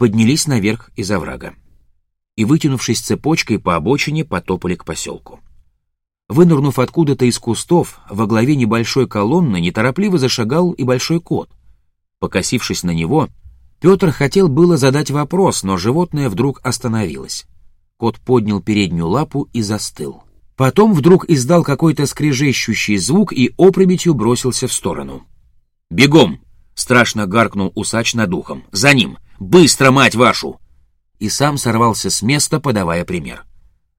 поднялись наверх из оврага и, вытянувшись цепочкой по обочине, потопали к поселку. Вынырнув откуда-то из кустов, во главе небольшой колонны неторопливо зашагал и большой кот. Покосившись на него, Петр хотел было задать вопрос, но животное вдруг остановилось. Кот поднял переднюю лапу и застыл. Потом вдруг издал какой-то скрежещущий звук и опрометью бросился в сторону. «Бегом!» — страшно гаркнул усач над ухом. «За ним! Быстро, мать вашу!» И сам сорвался с места, подавая пример.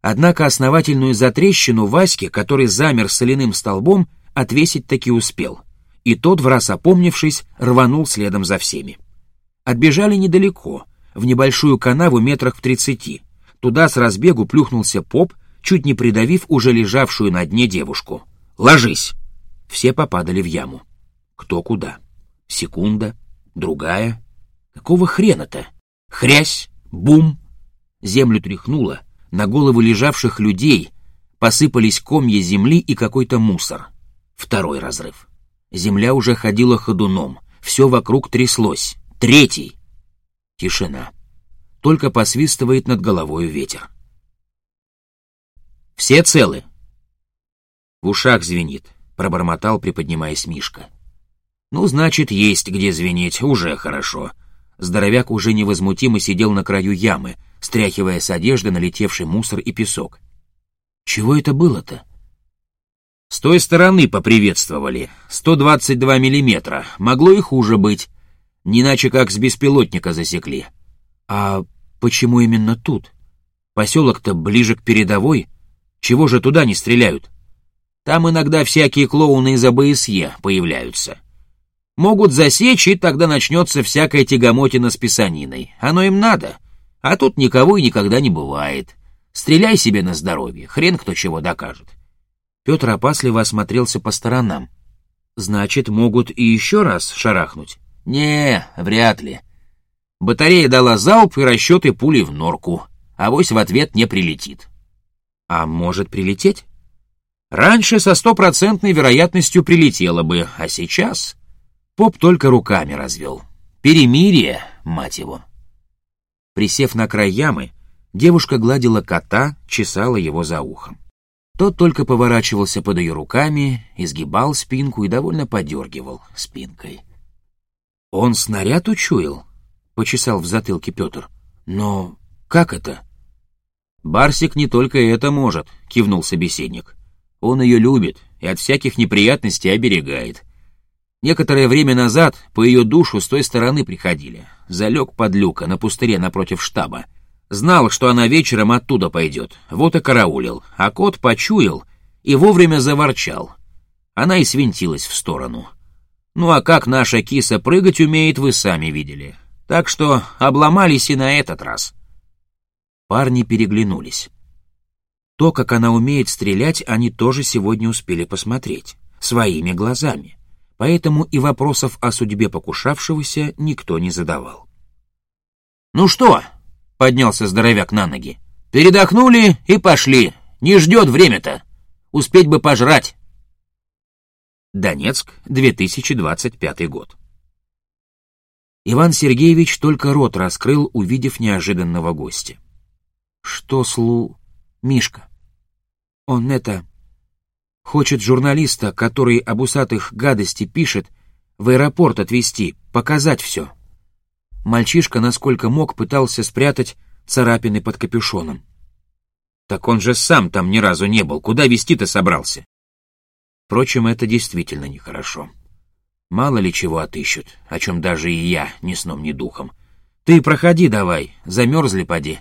Однако основательную затрещину Ваське, который замер соляным столбом, отвесить таки успел. И тот, в раз опомнившись, рванул следом за всеми. Отбежали недалеко, в небольшую канаву метрах в тридцати. Туда с разбегу плюхнулся поп, чуть не придавив уже лежавшую на дне девушку. «Ложись!» Все попадали в яму. Кто куда. Секунда, другая. Какого хрена-то? Хрясь, бум. Землю тряхнуло, на головы лежавших людей посыпались комья земли и какой-то мусор. Второй разрыв. Земля уже ходила ходуном, все вокруг тряслось. Третий. Тишина только посвистывает над головой ветер. «Все целы?» В ушах звенит, пробормотал, приподнимаясь Мишка. «Ну, значит, есть где звенеть, уже хорошо». Здоровяк уже невозмутимо сидел на краю ямы, стряхивая с одежды налетевший мусор и песок. «Чего это было-то?» «С той стороны поприветствовали. 122 миллиметра. Могло и хуже быть. Не иначе как с беспилотника засекли. А почему именно тут? Поселок-то ближе к передовой. Чего же туда не стреляют? Там иногда всякие клоуны из АБСЕ появляются. Могут засечь, и тогда начнется всякая тягомотина с писаниной. Оно им надо. А тут никого и никогда не бывает. Стреляй себе на здоровье, хрен кто чего докажет. Петр опасливо осмотрелся по сторонам. Значит, могут и еще раз шарахнуть? Не, вряд ли. Батарея дала залп и расчеты пули в норку. Авось в ответ не прилетит. А может прилететь? Раньше со стопроцентной вероятностью прилетело бы, а сейчас... Поп только руками развел. Перемирие, мать его. Присев на край ямы, девушка гладила кота, чесала его за ухом. Тот только поворачивался под ее руками, изгибал спинку и довольно подергивал спинкой. «Он снаряд учуял?» — почесал в затылке Петр. «Но как это?» «Барсик не только это может», — кивнул собеседник. «Он ее любит и от всяких неприятностей оберегает. Некоторое время назад по ее душу с той стороны приходили. Залег под люка на пустыре напротив штаба. Знал, что она вечером оттуда пойдет, вот и караулил. А кот почуял и вовремя заворчал. Она и свинтилась в сторону. Ну а как наша киса прыгать умеет, вы сами видели. Так что обломались и на этот раз. Парни переглянулись. То, как она умеет стрелять, они тоже сегодня успели посмотреть. Своими глазами. Поэтому и вопросов о судьбе покушавшегося никто не задавал. «Ну что?» — поднялся здоровяк на ноги. «Передохнули и пошли. Не ждет время-то. Успеть бы пожрать». Донецк, 2025 год. Иван Сергеевич только рот раскрыл, увидев неожиданного гостя. «Что слу... Мишка? Он это... Хочет журналиста, который об усатых гадости пишет, в аэропорт отвезти, показать все». Мальчишка, насколько мог, пытался спрятать царапины под капюшоном. «Так он же сам там ни разу не был. Куда везти-то собрался?» Впрочем, это действительно нехорошо. Мало ли чего отыщут, о чем даже и я ни сном, ни духом. Ты проходи давай, замерзли поди.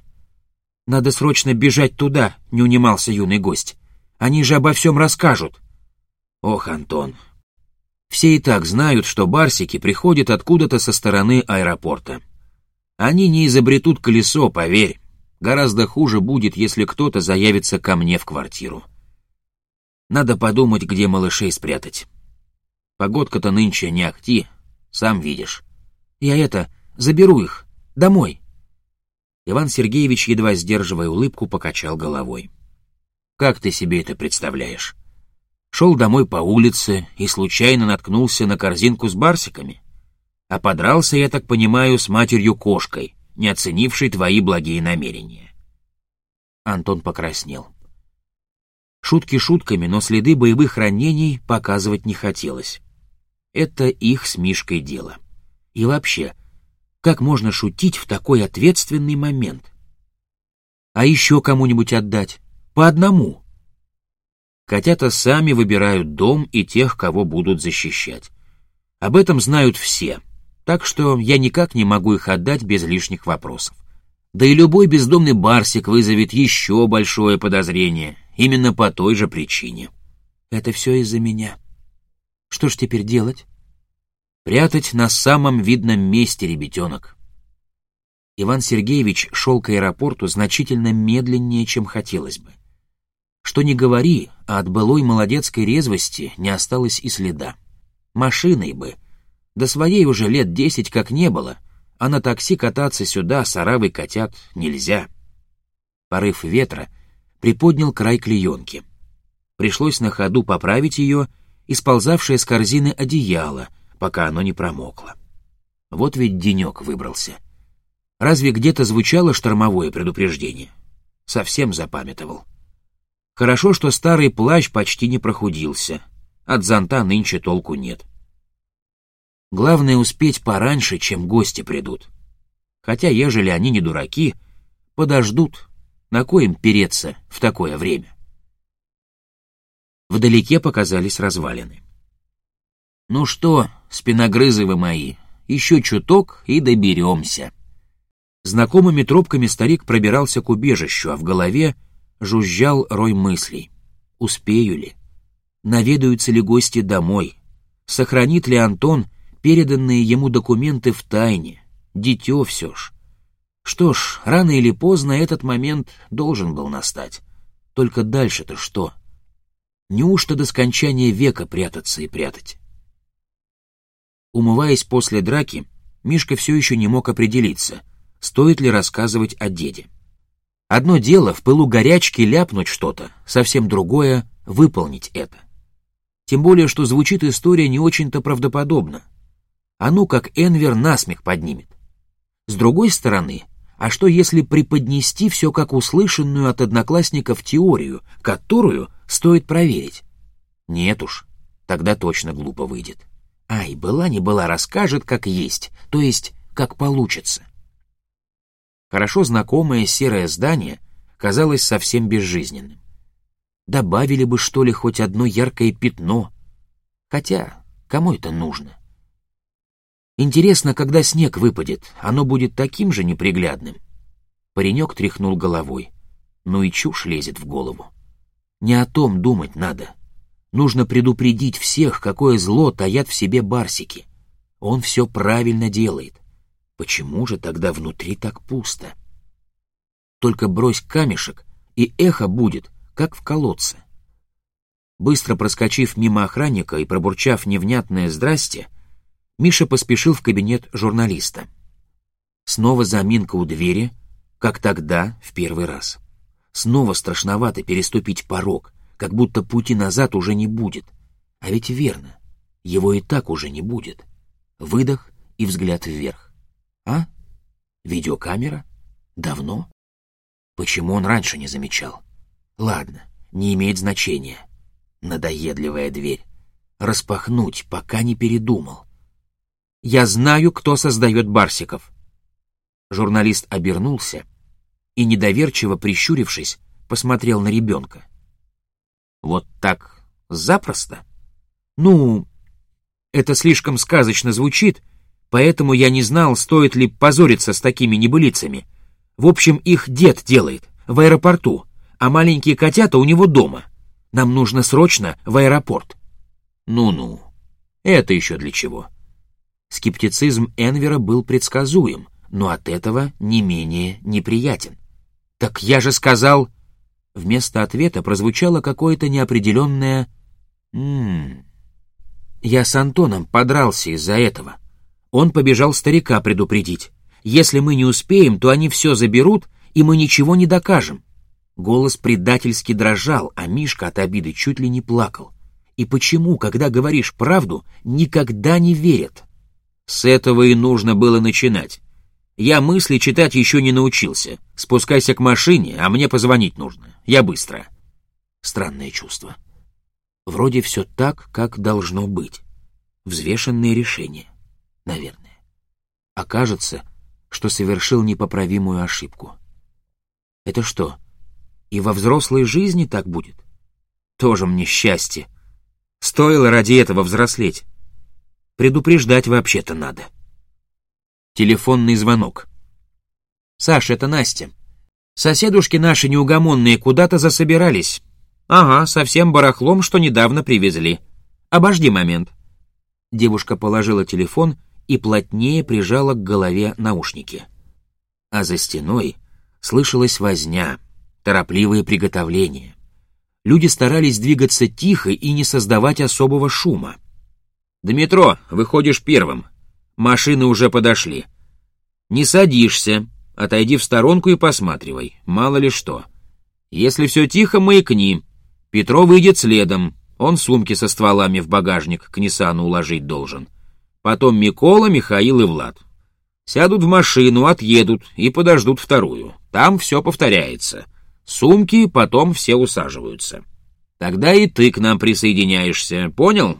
Надо срочно бежать туда, не унимался юный гость. Они же обо всем расскажут. Ох, Антон. Все и так знают, что барсики приходят откуда-то со стороны аэропорта. Они не изобретут колесо, поверь. Гораздо хуже будет, если кто-то заявится ко мне в квартиру. Надо подумать, где малышей спрятать. Погодка-то нынче не ахти, сам видишь. Я это, заберу их, домой. Иван Сергеевич, едва сдерживая улыбку, покачал головой. Как ты себе это представляешь? Шел домой по улице и случайно наткнулся на корзинку с барсиками. А подрался, я так понимаю, с матерью-кошкой. не оценивший твои благие намерения. Антон покраснел. Шутки шутками, но следы боевых ранений показывать не хотелось. Это их с Мишкой дело. И вообще, как можно шутить в такой ответственный момент? А еще кому-нибудь отдать? По одному. Котята сами выбирают дом и тех, кого будут защищать. Об этом знают все, так что я никак не могу их отдать без лишних вопросов. Да и любой бездомный барсик вызовет еще большое подозрение, именно по той же причине. Это все из-за меня. Что ж теперь делать? Прятать на самом видном месте, ребятенок. Иван Сергеевич шел к аэропорту значительно медленнее, чем хотелось бы. Что ни говори, а от былой молодецкой резвости не осталось и следа. Машиной бы. До своей уже лет десять как не было, а на такси кататься сюда с оравой котят нельзя. Порыв ветра приподнял край клеенки. Пришлось на ходу поправить ее и сползавшее с корзины одеяло, пока оно не промокло. Вот ведь денек выбрался. Разве где-то звучало штормовое предупреждение? Совсем запамятовал. Хорошо, что старый плащ почти не прохудился. От зонта нынче толку нет. Главное успеть пораньше, чем гости придут. Хотя, ежели они не дураки, подождут, на коем переться в такое время. Вдалеке показались развалины. «Ну что, спиногрызы вы мои, еще чуток и доберемся». Знакомыми тропками старик пробирался к убежищу, а в голове жужжал рой мыслей. Успею ли? Наведаются ли гости домой? Сохранит ли Антон переданные ему документы в тайне? Дитё все ж. Что ж, рано или поздно этот момент должен был настать. Только дальше-то что? Неужто до скончания века прятаться и прятать? Умываясь после драки, Мишка все еще не мог определиться, стоит ли рассказывать о деде. Одно дело в пылу горячки ляпнуть что-то, совсем другое — выполнить это. Тем более, что звучит история не очень-то правдоподобно. А ну как Энвер насмех поднимет. С другой стороны, а что если преподнести все как услышанную от одноклассников теорию, которую стоит проверить? Нет уж, тогда точно глупо выйдет. Ай, была не была, расскажет как есть, то есть как получится. Хорошо знакомое серое здание казалось совсем безжизненным. Добавили бы, что ли, хоть одно яркое пятно. Хотя, кому это нужно? Интересно, когда снег выпадет, оно будет таким же неприглядным. Паренек тряхнул головой. Ну и чушь лезет в голову. Не о том думать надо. Нужно предупредить всех, какое зло таят в себе барсики. Он все правильно делает. Почему же тогда внутри так пусто? Только брось камешек, и эхо будет, как в колодце. Быстро проскочив мимо охранника и пробурчав невнятное «здрасте», Миша поспешил в кабинет журналиста. Снова заминка у двери, как тогда, в первый раз. Снова страшновато переступить порог, как будто пути назад уже не будет. А ведь верно, его и так уже не будет. Выдох и взгляд вверх. А? Видеокамера? Давно? Почему он раньше не замечал? Ладно, не имеет значения. Надоедливая дверь. Распахнуть, пока не передумал. Я знаю, кто создает Барсиков. Журналист обернулся и, недоверчиво прищурившись, посмотрел на ребенка. Вот так запросто? Ну, это слишком сказочно звучит, Поэтому я не знал, стоит ли позориться с такими небылицами. В общем, их дед делает, в аэропорту, а маленькие котята у него дома. Нам нужно срочно в аэропорт. Ну-ну, это еще для чего? Скептицизм Энвера был предсказуем, но от этого не менее неприятен. «Так я же сказал...» Вместо ответа прозвучало какое-то неопределенное «Ммм...» Я с Антоном подрался из-за этого. Он побежал старика предупредить. «Если мы не успеем, то они все заберут, и мы ничего не докажем». Голос предательски дрожал, а Мишка от обиды чуть ли не плакал. И почему, когда говоришь правду, никогда не верят? С этого и нужно было начинать. Я мысли читать еще не научился. Спускайся к машине, а мне позвонить нужно. Я быстро. Странное чувство. Вроде все так, как должно быть. Взвешенные решения. Наверное. Окажется, что совершил непоправимую ошибку. Это что, и во взрослой жизни так будет? Тоже мне счастье. Стоило ради этого взрослеть. Предупреждать вообще-то надо. Телефонный звонок. «Саш, это Настя. Соседушки наши неугомонные куда-то засобирались. Ага, совсем барахлом, что недавно привезли. Обожди момент». Девушка положила телефон и плотнее прижала к голове наушники. А за стеной слышалась возня, торопливые приготовления. Люди старались двигаться тихо и не создавать особого шума. «Дмитро, выходишь первым. Машины уже подошли. Не садишься, отойди в сторонку и посматривай, мало ли что. Если все тихо, маякни. Петро выйдет следом, он сумки со стволами в багажник к Ниссану уложить должен. Потом Микола, Михаил и Влад. Сядут в машину, отъедут и подождут вторую. Там все повторяется. Сумки потом все усаживаются. Тогда и ты к нам присоединяешься, понял?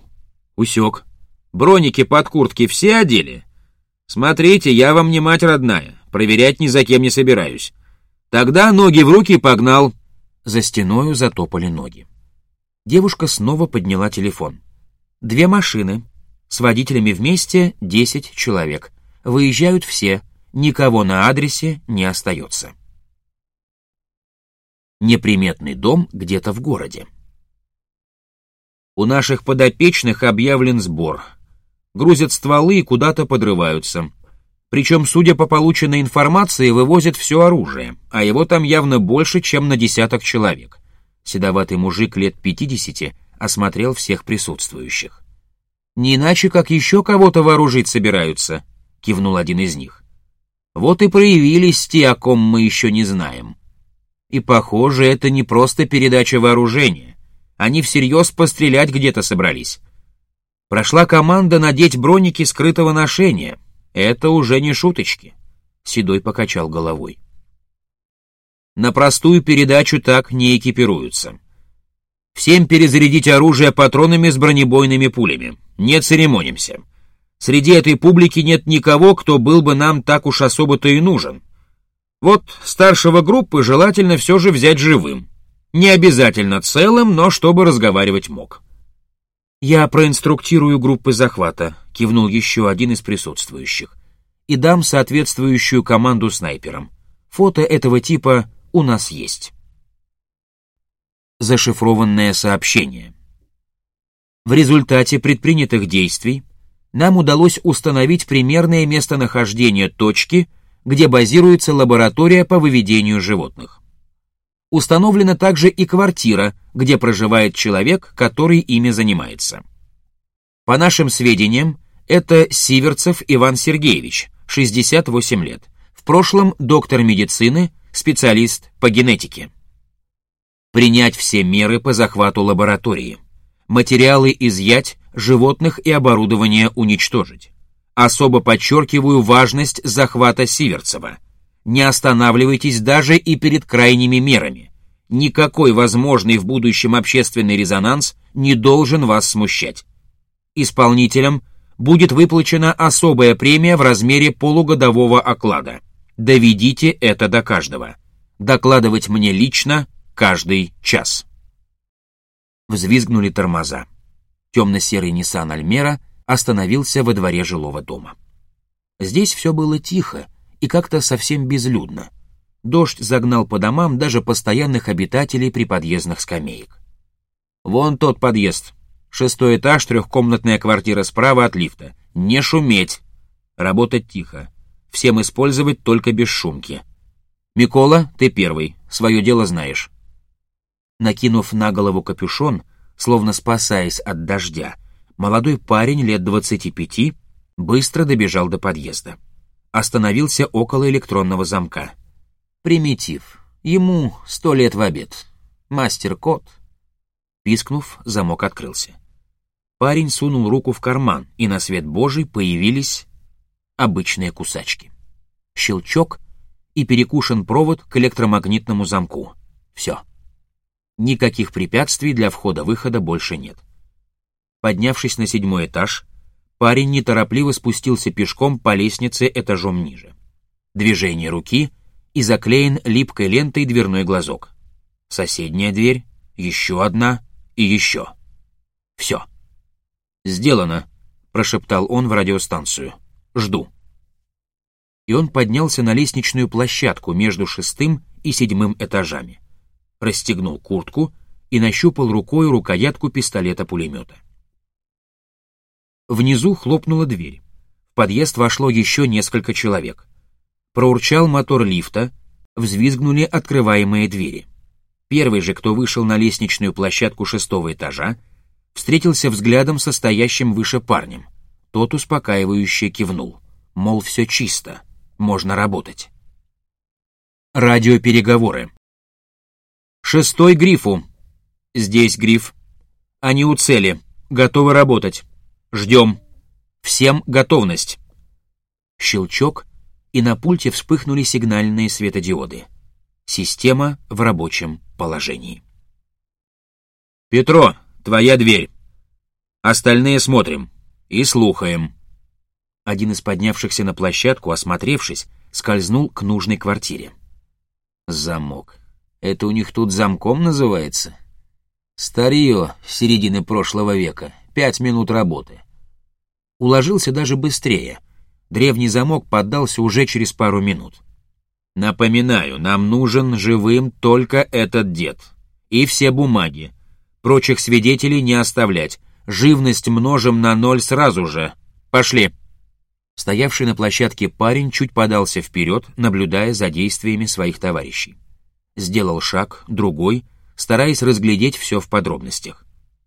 Усек. Броники под куртки все одели? Смотрите, я вам не мать родная, проверять ни за кем не собираюсь. Тогда ноги в руки погнал. За стеною затопали ноги. Девушка снова подняла телефон. Две машины, с водителями вместе 10 человек. Выезжают все, никого на адресе не остается. Неприметный дом где-то в городе. У наших подопечных объявлен сбор. Грузят стволы и куда-то подрываются. Причем, судя по полученной информации, вывозят все оружие, а его там явно больше, чем на десяток человек. Седоватый мужик лет 50 осмотрел всех присутствующих. Не иначе, как еще кого-то вооружить собираются, кивнул один из них. Вот и проявились те, о ком мы еще не знаем. И, похоже, это не просто передача вооружения. Они всерьез пострелять где-то собрались. Прошла команда надеть броники скрытого ношения. Это уже не шуточки. Седой покачал головой. На простую передачу так не экипируются. Всем перезарядить оружие патронами с бронебойными пулями. Не церемонимся. Среди этой публики нет никого, кто был бы нам так уж особо-то и нужен. Вот старшего группы желательно все же взять живым. Не обязательно целым, но чтобы разговаривать мог. «Я проинструктирую группы захвата», — кивнул еще один из присутствующих, «и дам соответствующую команду снайперам. Фото этого типа у нас есть». Зашифрованное сообщение. В результате предпринятых действий нам удалось установить примерное местонахождение точки, где базируется лаборатория по выведению животных. Установлена также и квартира, где проживает человек, который ими занимается. По нашим сведениям, это Сиверцев Иван Сергеевич, 68 лет, в прошлом доктор медицины, специалист по генетике принять все меры по захвату лаборатории, материалы изъять, животных и оборудование уничтожить. Особо подчеркиваю важность захвата Сиверцева. Не останавливайтесь даже и перед крайними мерами. Никакой возможный в будущем общественный резонанс не должен вас смущать. Исполнителям будет выплачена особая премия в размере полугодового оклада. Доведите это до каждого. Докладывать мне лично каждый час. Взвизгнули тормоза. Темно-серый Nissan Альмера остановился во дворе жилого дома. Здесь все было тихо и как-то совсем безлюдно. Дождь загнал по домам даже постоянных обитателей при подъездных скамеек. «Вон тот подъезд. Шестой этаж, трехкомнатная квартира справа от лифта. Не шуметь. Работать тихо. Всем использовать только без шумки. Микола, ты первый. Свое дело знаешь. Накинув на голову капюшон, словно спасаясь от дождя, молодой парень лет двадцати пяти быстро добежал до подъезда. Остановился около электронного замка. Примитив. Ему сто лет в обед. Мастер-код. Пискнув, замок открылся. Парень сунул руку в карман, и на свет божий появились обычные кусачки. Щелчок, и перекушен провод к электромагнитному замку. Все. Никаких препятствий для входа-выхода больше нет. Поднявшись на седьмой этаж, парень неторопливо спустился пешком по лестнице этажом ниже. Движение руки, и заклеен липкой лентой дверной глазок. Соседняя дверь, еще одна и еще. Все. «Сделано», — прошептал он в радиостанцию. «Жду». И он поднялся на лестничную площадку между шестым и седьмым этажами. Расстегнул куртку и нащупал рукой рукоятку пистолета-пулемета. Внизу хлопнула дверь. В подъезд вошло еще несколько человек. Проурчал мотор лифта, взвизгнули открываемые двери. Первый же, кто вышел на лестничную площадку шестого этажа, встретился взглядом со стоящим выше парнем. Тот успокаивающе кивнул, мол, все чисто, можно работать. Радиопереговоры. Шестой грифу. Здесь гриф. Они у цели, готовы работать. Ждем. Всем готовность. Щелчок, и на пульте вспыхнули сигнальные светодиоды. Система в рабочем положении. «Петро, твоя дверь. Остальные смотрим и слухаем». Один из поднявшихся на площадку, осмотревшись, скользнул к нужной квартире. Замок. Это у них тут замком называется? Старье середины прошлого века. Пять минут работы. Уложился даже быстрее. Древний замок поддался уже через пару минут. Напоминаю, нам нужен живым только этот дед. И все бумаги. Прочих свидетелей не оставлять. Живность множим на ноль сразу же. Пошли. Стоявший на площадке парень чуть подался вперед, наблюдая за действиями своих товарищей. Сделал шаг, другой, стараясь разглядеть все в подробностях.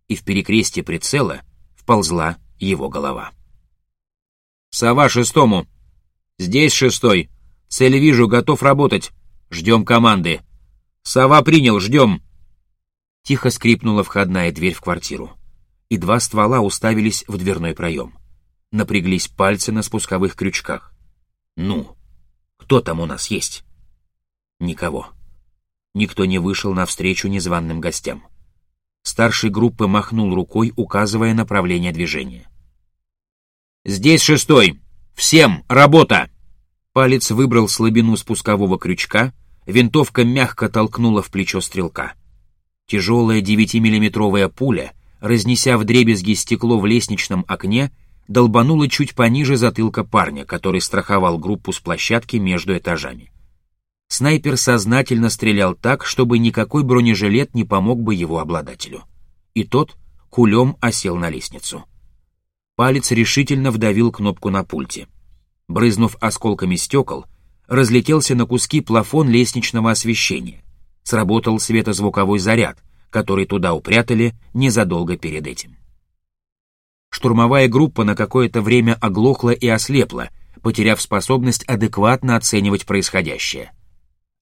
И в перекрестие прицела вползла его голова. «Сова шестому!» «Здесь шестой!» «Цель вижу, готов работать!» «Ждем команды!» «Сова принял, ждем!» Тихо скрипнула входная дверь в квартиру, и два ствола уставились в дверной проем. Напряглись пальцы на спусковых крючках. «Ну, кто там у нас есть?» «Никого». Никто не вышел навстречу незваным гостям. Старший группы махнул рукой, указывая направление движения. «Здесь шестой! Всем! Работа!» Палец выбрал слабину спускового крючка, винтовка мягко толкнула в плечо стрелка. Тяжелая девятимиллиметровая пуля, разнеся вдребезги стекло в лестничном окне, долбанула чуть пониже затылка парня, который страховал группу с площадки между этажами. Снайпер сознательно стрелял так, чтобы никакой бронежилет не помог бы его обладателю. И тот кулем осел на лестницу. Палец решительно вдавил кнопку на пульте. Брызнув осколками стекол, разлетелся на куски плафон лестничного освещения. Сработал светозвуковой заряд, который туда упрятали незадолго перед этим. Штурмовая группа на какое-то время оглохла и ослепла, потеряв способность адекватно оценивать происходящее.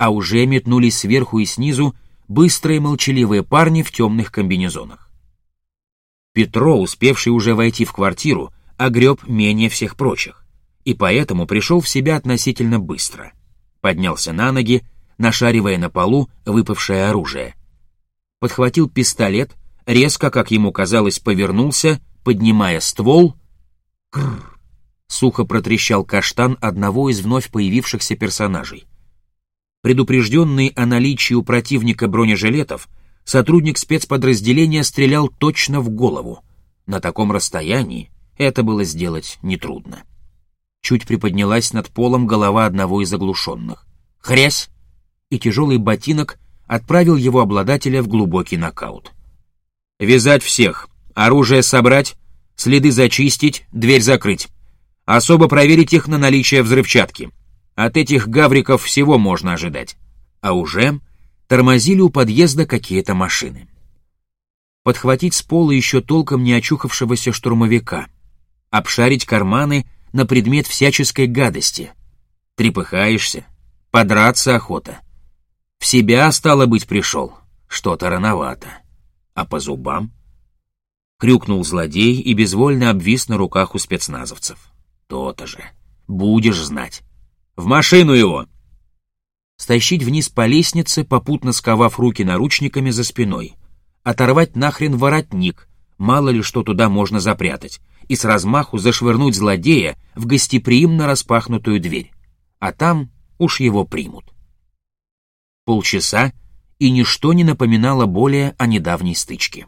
А уже метнулись сверху и снизу быстрые молчаливые парни в темных комбинезонах. Петро, успевший уже войти в квартиру, огреб менее всех прочих, и поэтому пришел в себя относительно быстро. Поднялся на ноги, нашаривая на полу выпавшее оружие. Подхватил пистолет, резко, как ему казалось, повернулся, поднимая ствол. Кррр! Сухо протрещал каштан одного из вновь появившихся персонажей. Предупрежденный о наличии у противника бронежилетов, сотрудник спецподразделения стрелял точно в голову. На таком расстоянии это было сделать нетрудно. Чуть приподнялась над полом голова одного из оглушенных. Хрясь! И тяжелый ботинок отправил его обладателя в глубокий нокаут. «Вязать всех, оружие собрать, следы зачистить, дверь закрыть. Особо проверить их на наличие взрывчатки. От этих гавриков всего можно ожидать. А уже тормозили у подъезда какие-то машины. Подхватить с пола еще толком не очухавшегося штурмовика. Обшарить карманы на предмет всяческой гадости. Трепыхаешься, подраться охота. В себя, стало быть, пришел. Что-то рановато. А по зубам? Крюкнул злодей и безвольно обвис на руках у спецназовцев. То-то же. Будешь знать. В машину его!» Стащить вниз по лестнице, попутно сковав руки наручниками за спиной. Оторвать нахрен воротник, мало ли что туда можно запрятать, и с размаху зашвырнуть злодея в гостеприимно распахнутую дверь. А там уж его примут. Полчаса, и ничто не напоминало более о недавней стычке.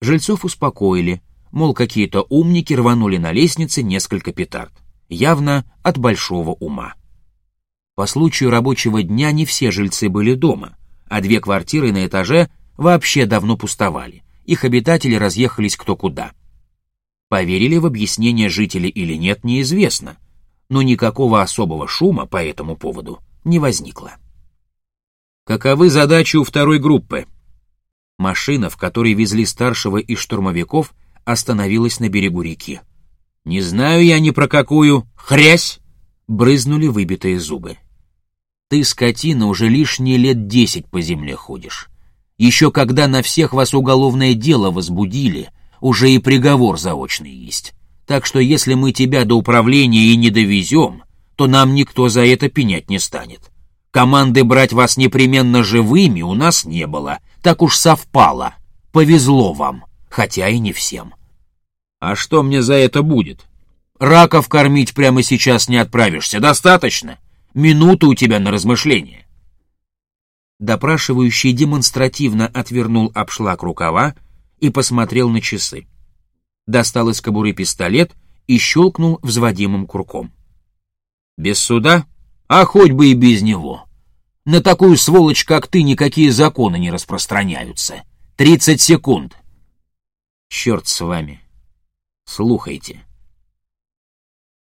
Жильцов успокоили, мол, какие-то умники рванули на лестнице несколько петард, явно от большого ума. По случаю рабочего дня не все жильцы были дома, а две квартиры на этаже вообще давно пустовали, их обитатели разъехались кто куда. Поверили в объяснение жители или нет, неизвестно, но никакого особого шума по этому поводу не возникло. Каковы задачи у второй группы? Машина, в которой везли старшего из штурмовиков, остановилась на берегу реки. «Не знаю я ни про какую. Хрясь!» Брызнули выбитые зубы. «Ты, скотина, уже лишние лет десять по земле ходишь. Еще когда на всех вас уголовное дело возбудили, уже и приговор заочный есть. Так что если мы тебя до управления и не довезем, то нам никто за это пенять не станет. Команды брать вас непременно живыми у нас не было. Так уж совпало. Повезло вам, хотя и не всем. А что мне за это будет? Раков кормить прямо сейчас не отправишься. Достаточно. Минута у тебя на размышление. Допрашивающий демонстративно отвернул обшлаг рукава и посмотрел на часы. Достал из кобуры пистолет и щелкнул взводимым курком. Без суда а хоть бы и без него. На такую сволочь, как ты, никакие законы не распространяются. Тридцать секунд. Черт с вами. Слухайте.